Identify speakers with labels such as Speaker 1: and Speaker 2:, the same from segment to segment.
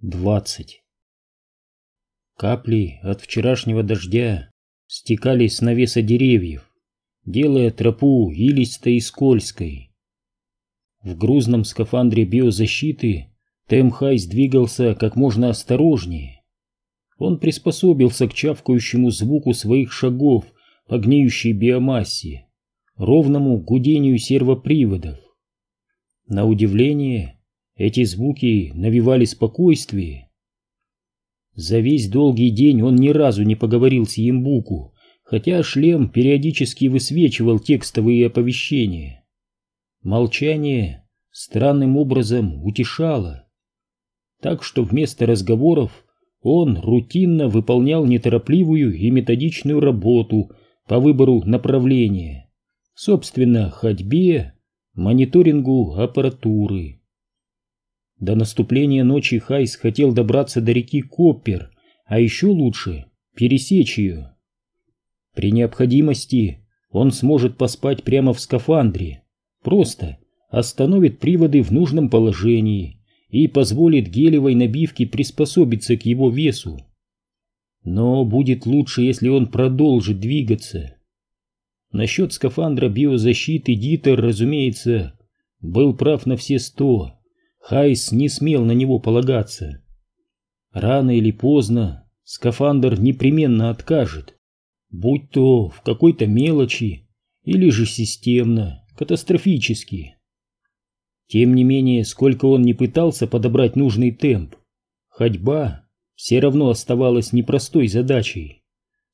Speaker 1: 20. Капли от вчерашнего дождя стекали с навеса деревьев, делая тропу илистой и скользкой. В грузном скафандре биозащиты Тэм Хайс двигался как можно осторожнее. Он приспособился к чавкающему звуку своих шагов по гниющей биомассе, ровному гудению сервоприводов. На удивление, эти звуки навевали спокойствие. За весь долгий день он ни разу не поговорил с Ембуку, хотя шлем периодически высвечивал текстовые оповещения. Молчание странным образом утешало. Так что вместо разговоров он рутинно выполнял неторопливую и методичную работу по выбору направления, собственно, ходьбе, мониторингу аппаратуры. До наступления ночи Хайс хотел добраться до реки Коппер, а еще лучше пересечь ее. При необходимости он сможет поспать прямо в скафандре, просто остановит приводы в нужном положении и позволит гелевой набивке приспособиться к его весу. Но будет лучше, если он продолжит двигаться. Насчет скафандра биозащиты Дитер, разумеется, был прав на все сто. Хайс не смел на него полагаться. Рано или поздно скафандр непременно откажет, будь то в какой-то мелочи или же системно, катастрофически. Тем не менее, сколько он не пытался подобрать нужный темп, ходьба все равно оставалась непростой задачей.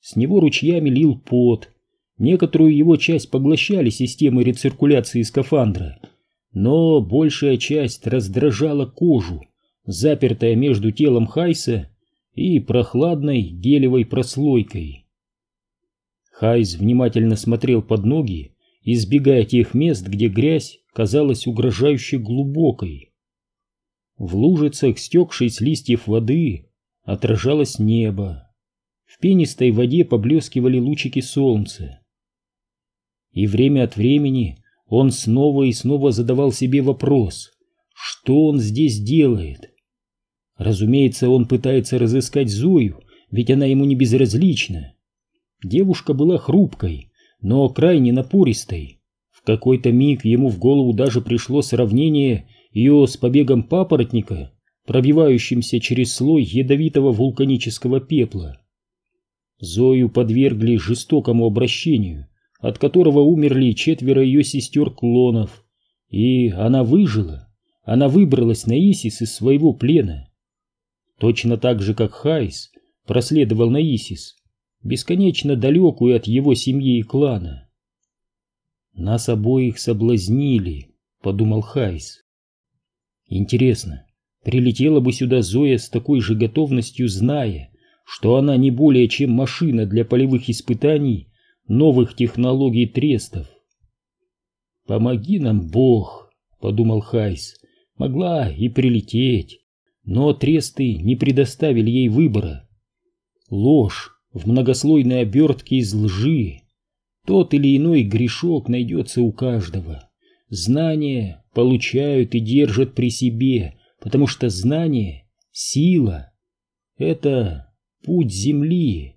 Speaker 1: С него ручьями лил пот, некоторую его часть поглощали системы рециркуляции скафандра — но большая часть раздражала кожу, запертая между телом Хайса и прохладной гелевой прослойкой. Хайс внимательно смотрел под ноги, избегая тех мест, где грязь казалась угрожающе глубокой. В лужицах, стекшей с листьев воды, отражалось небо. В пенистой воде поблескивали лучики солнца. И время от времени он снова и снова задавал себе вопрос, что он здесь делает. Разумеется, он пытается разыскать Зою, ведь она ему не безразлична. Девушка была хрупкой, но крайне напористой. В какой-то миг ему в голову даже пришло сравнение ее с побегом папоротника, пробивающимся через слой ядовитого вулканического пепла. Зою подвергли жестокому обращению, от которого умерли четверо ее сестер-клонов. И она выжила, она выбралась на Исис из своего плена. Точно так же, как Хайс проследовал на Исис, бесконечно далекую от его семьи и клана. «Нас обоих соблазнили», — подумал Хайс. «Интересно, прилетела бы сюда Зоя с такой же готовностью, зная, что она не более чем машина для полевых испытаний новых технологий трестов. «Помоги нам, Бог!» — подумал Хайс. «Могла и прилететь, но тресты не предоставили ей выбора. Ложь в многослойной обертке из лжи. Тот или иной грешок найдется у каждого. Знания получают и держат при себе, потому что знание — сила. Это путь земли».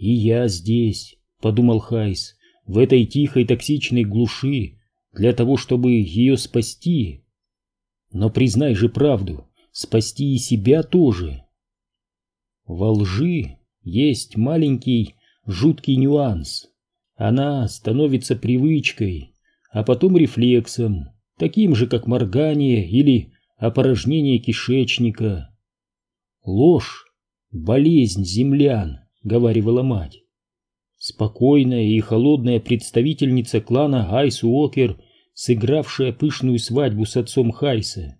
Speaker 1: «И я здесь», — подумал Хайс, — «в этой тихой токсичной глуши, для того, чтобы ее спасти. Но признай же правду, спасти и себя тоже». Во лжи есть маленький жуткий нюанс. Она становится привычкой, а потом рефлексом, таким же, как моргание или опорожнение кишечника. Ложь — болезнь землян, — говаривала мать. Спокойная и холодная представительница клана Айс Уокер, сыгравшая пышную свадьбу с отцом Хайса.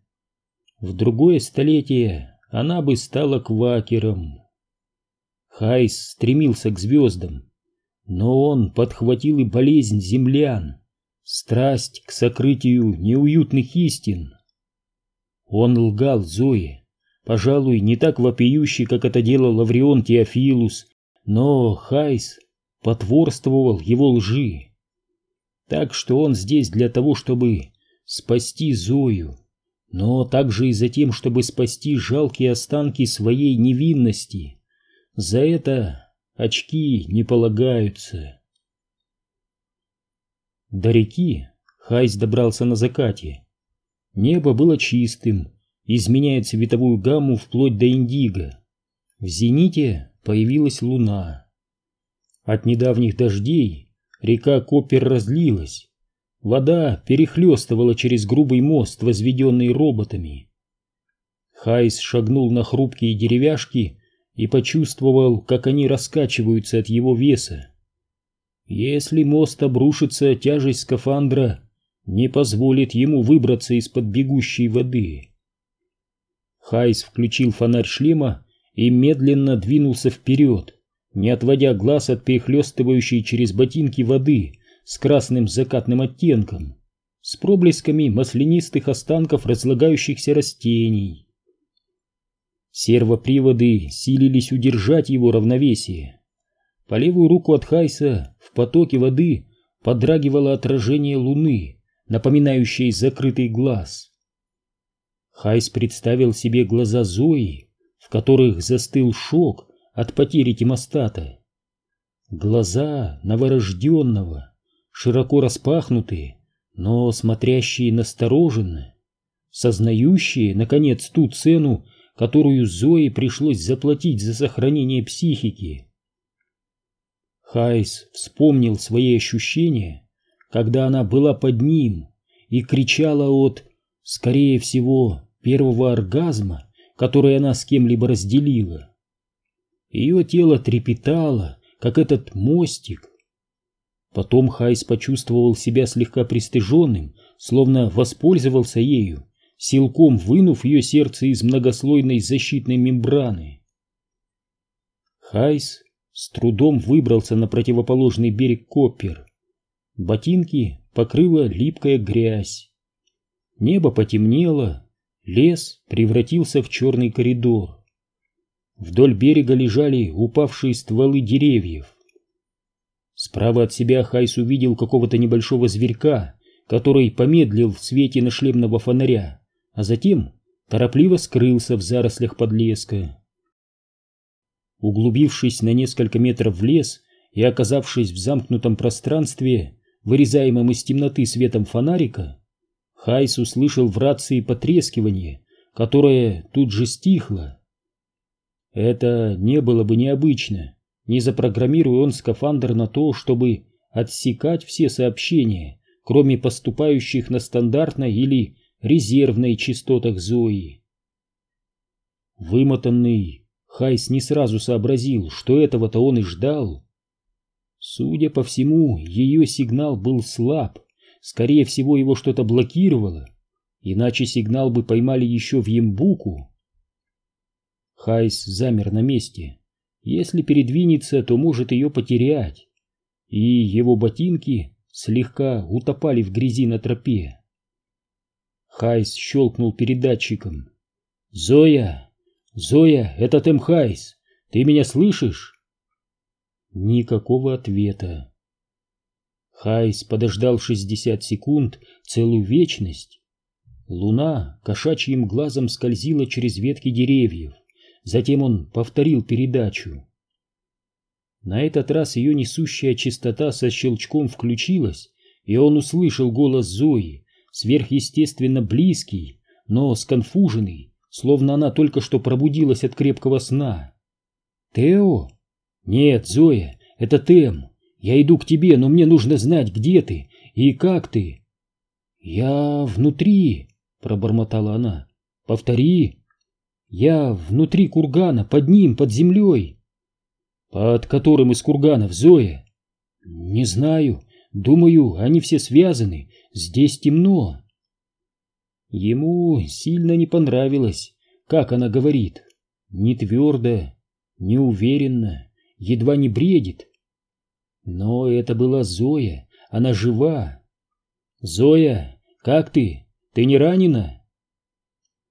Speaker 1: В другое столетие она бы стала квакером. Хайс стремился к звездам, но он подхватил и болезнь землян, страсть к сокрытию неуютных истин. Он лгал Зое, пожалуй, не так вопиюще, как это делал Аврион Теофилус, но Хайс потворствовал его лжи. Так что он здесь для того, чтобы спасти Зою, но также и за тем, чтобы спасти жалкие останки своей невинности. За это очки не полагаются. До реки Хайс добрался на закате. Небо было чистым, изменяя цветовую гамму вплоть до индиго. В зените появилась луна. От недавних дождей река Коппер разлилась. Вода перехлестывала через грубый мост, возведенный роботами. Хайс шагнул на хрупкие деревяшки и почувствовал, как они раскачиваются от его веса. Если мост обрушится, тяжесть скафандра не позволит ему выбраться из-под бегущей воды. Хайс включил фонарь шлема и медленно двинулся вперед, не отводя глаз от перехлестывающей через ботинки воды с красным закатным оттенком, с проблесками маслянистых останков разлагающихся растений. Сервоприводы силились удержать его равновесие. По левую руку от Хайса в потоке воды подрагивало отражение луны, напоминающее закрытый глаз. Хайс представил себе глаза Зои, в которых застыл шок от потери темостата. Глаза новорожденного, широко распахнутые, но смотрящие настороженно, сознающие, наконец, ту цену, которую Зое пришлось заплатить за сохранение психики. Хайс вспомнил свои ощущения, когда она была под ним и кричала от, скорее всего, первого оргазма, который она с кем-либо разделила. Ее тело трепетало, как этот мостик. Потом Хайс почувствовал себя слегка пристыженным, словно воспользовался ею, силком вынув ее сердце из многослойной защитной мембраны. Хайс с трудом выбрался на противоположный берег Коппер. Ботинки покрыла липкая грязь. Небо потемнело, лес превратился в черный коридор. Вдоль берега лежали упавшие стволы деревьев. Справа от себя Хайс увидел какого-то небольшого зверька, который помедлил в свете нашлемного фонаря а затем торопливо скрылся в зарослях подлеска. Углубившись на несколько метров в лес и оказавшись в замкнутом пространстве, вырезаемом из темноты светом фонарика, Хайс услышал в рации потрескивание, которое тут же стихло. Это не было бы необычно, не запрограммируя он скафандр на то, чтобы отсекать все сообщения, кроме поступающих на стандартной или резервной частотах Зои. Вымотанный, Хайс не сразу сообразил, что этого-то он и ждал. Судя по всему, ее сигнал был слаб, скорее всего его что-то блокировало, иначе сигнал бы поймали еще в Ямбуку. Хайс замер на месте. Если передвинется, то может ее потерять. И его ботинки слегка утопали в грязи на тропе. Хайс щелкнул передатчиком. «Зоя! Зоя, это Тэм Хайс! Ты меня слышишь?» Никакого ответа. Хайс подождал 60 секунд, целую вечность. Луна кошачьим глазом скользила через ветки деревьев. Затем он повторил передачу. На этот раз ее несущая частота со щелчком включилась, и он услышал голос Зои, сверхъестественно близкий, но сконфуженный, словно она только что пробудилась от крепкого сна. «Тео?» «Нет, Зоя, это Тем. Я иду к тебе, но мне нужно знать, где ты и как ты». «Я внутри», — пробормотала она. «Повтори». «Я внутри кургана, под ним, под землей». «Под которым из курганов, Зоя?» «Не знаю. Думаю, они все связаны. Здесь темно. Ему сильно не понравилось, как она говорит. Не твердо, не уверенно, едва не бредит. Но это была Зоя, она жива. «Зоя, как ты? Ты не ранена?»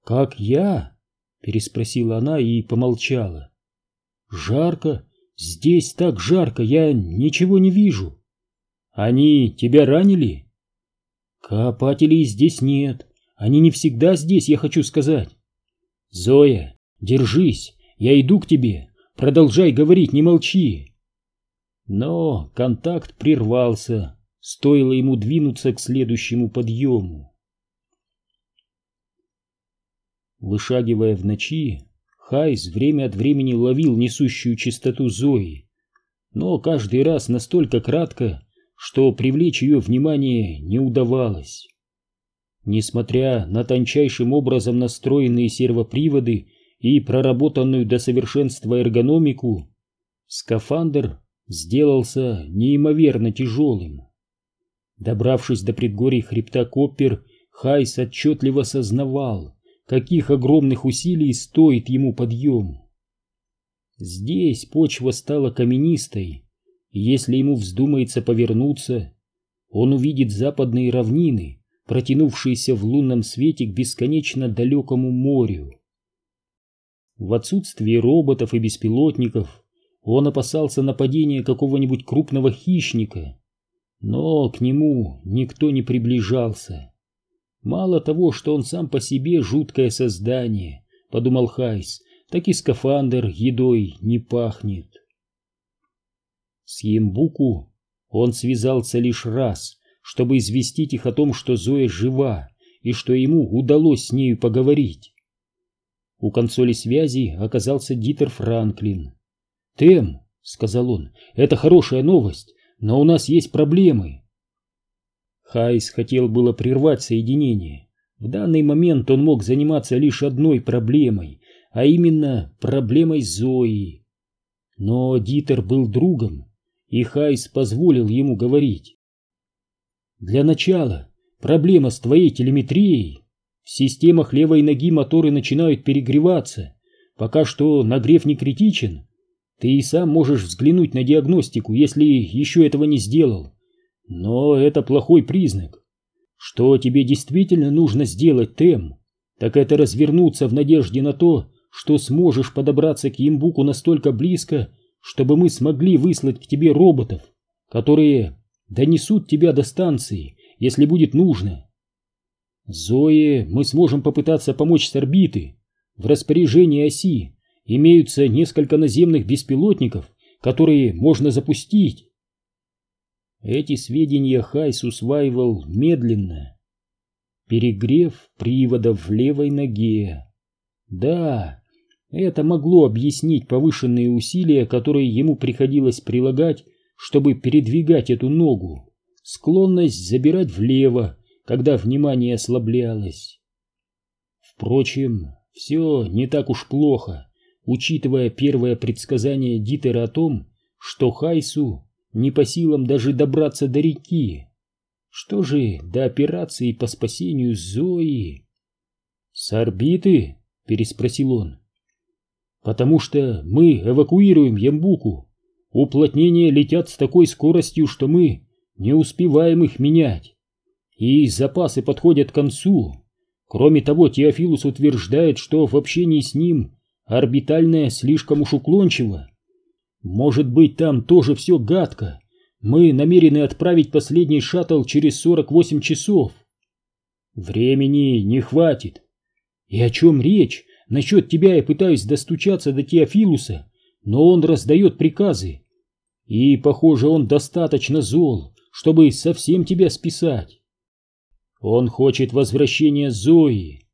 Speaker 1: «Как я?» — переспросила она и помолчала. «Жарко, здесь так жарко, я ничего не вижу». «Они тебя ранили?» Копателей здесь нет. Они не всегда здесь, я хочу сказать. Зоя, держись, я иду к тебе. Продолжай говорить, не молчи. Но контакт прервался, стоило ему двинуться к следующему подъему. Вышагивая в ночи, Хайс время от времени ловил несущую чистоту Зои, но каждый раз настолько кратко, что привлечь ее внимание не удавалось. Несмотря на тончайшим образом настроенные сервоприводы и проработанную до совершенства эргономику, скафандр сделался неимоверно тяжелым. Добравшись до предгорий хребта Коппер, Хайс отчетливо сознавал, каких огромных усилий стоит ему подъем. Здесь почва стала каменистой, и если ему вздумается повернуться, он увидит западные равнины, протянувшиеся в лунном свете к бесконечно далекому морю. В отсутствие роботов и беспилотников он опасался нападения какого-нибудь крупного хищника, но к нему никто не приближался. Мало того, что он сам по себе жуткое создание, подумал Хайс, так и скафандр едой не пахнет. С Ямбуку он связался лишь раз, чтобы известить их о том, что Зоя жива и что ему удалось с нею поговорить. У консоли связи оказался Дитер Франклин. «Тэм», — сказал он, — «это хорошая новость, но у нас есть проблемы». Хайс хотел было прервать соединение. В данный момент он мог заниматься лишь одной проблемой, а именно проблемой Зои. Но Дитер был другом, и Хайс позволил ему говорить. Для начала, проблема с твоей телеметрией. В системах левой ноги моторы начинают перегреваться. Пока что нагрев не критичен. Ты и сам можешь взглянуть на диагностику, если еще этого не сделал. Но это плохой признак. Что тебе действительно нужно сделать, Тем, так это развернуться в надежде на то, что сможешь подобраться к Ямбуку настолько близко, чтобы мы смогли выслать к тебе роботов, которые донесут тебя до станции, если будет нужно. Зое мы сможем попытаться помочь с орбиты. В распоряжении оси имеются несколько наземных беспилотников, которые можно запустить. Эти сведения Хайс усваивал медленно. Перегрев приводов в левой ноге. Да, это могло объяснить повышенные усилия, которые ему приходилось прилагать, чтобы передвигать эту ногу, склонность забирать влево, когда внимание ослаблялось. Впрочем, все не так уж плохо, учитывая первое предсказание Дитера о том, что Хайсу не по силам даже добраться до реки. Что же до операции по спасению Зои? С орбиты? переспросил он. Потому что мы эвакуируем Ямбуку. Уплотнения летят с такой скоростью, что мы не успеваем их менять. И запасы подходят к концу. Кроме того, Теофилус утверждает, что в общении с ним орбитальное слишком уж уклончиво. Может быть, там тоже все гадко. Мы намерены отправить последний шаттл через 48 часов. Времени не хватит. И о чем речь? Насчет тебя я пытаюсь достучаться до Теофилуса, но он раздает приказы. И, похоже, он достаточно зол, чтобы совсем тебя списать. Он хочет возвращения Зои.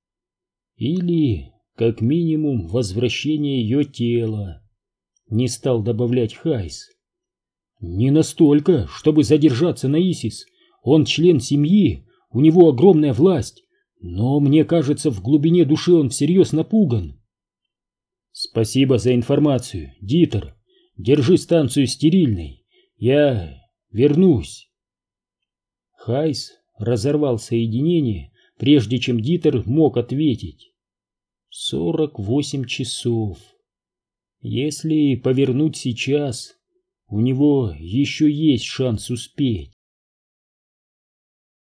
Speaker 1: Или, как минимум, возвращения ее тела. Не стал добавлять Хайс. Не настолько, чтобы задержаться на Исис. Он член семьи, у него огромная власть. Но мне кажется, в глубине души он всерьез напуган. Спасибо за информацию, Дитер. Держи станцию стерильной. Я вернусь. Хайс разорвал соединение, прежде чем Дитер мог ответить. Сорок восемь часов. Если повернуть сейчас, у него еще есть шанс успеть.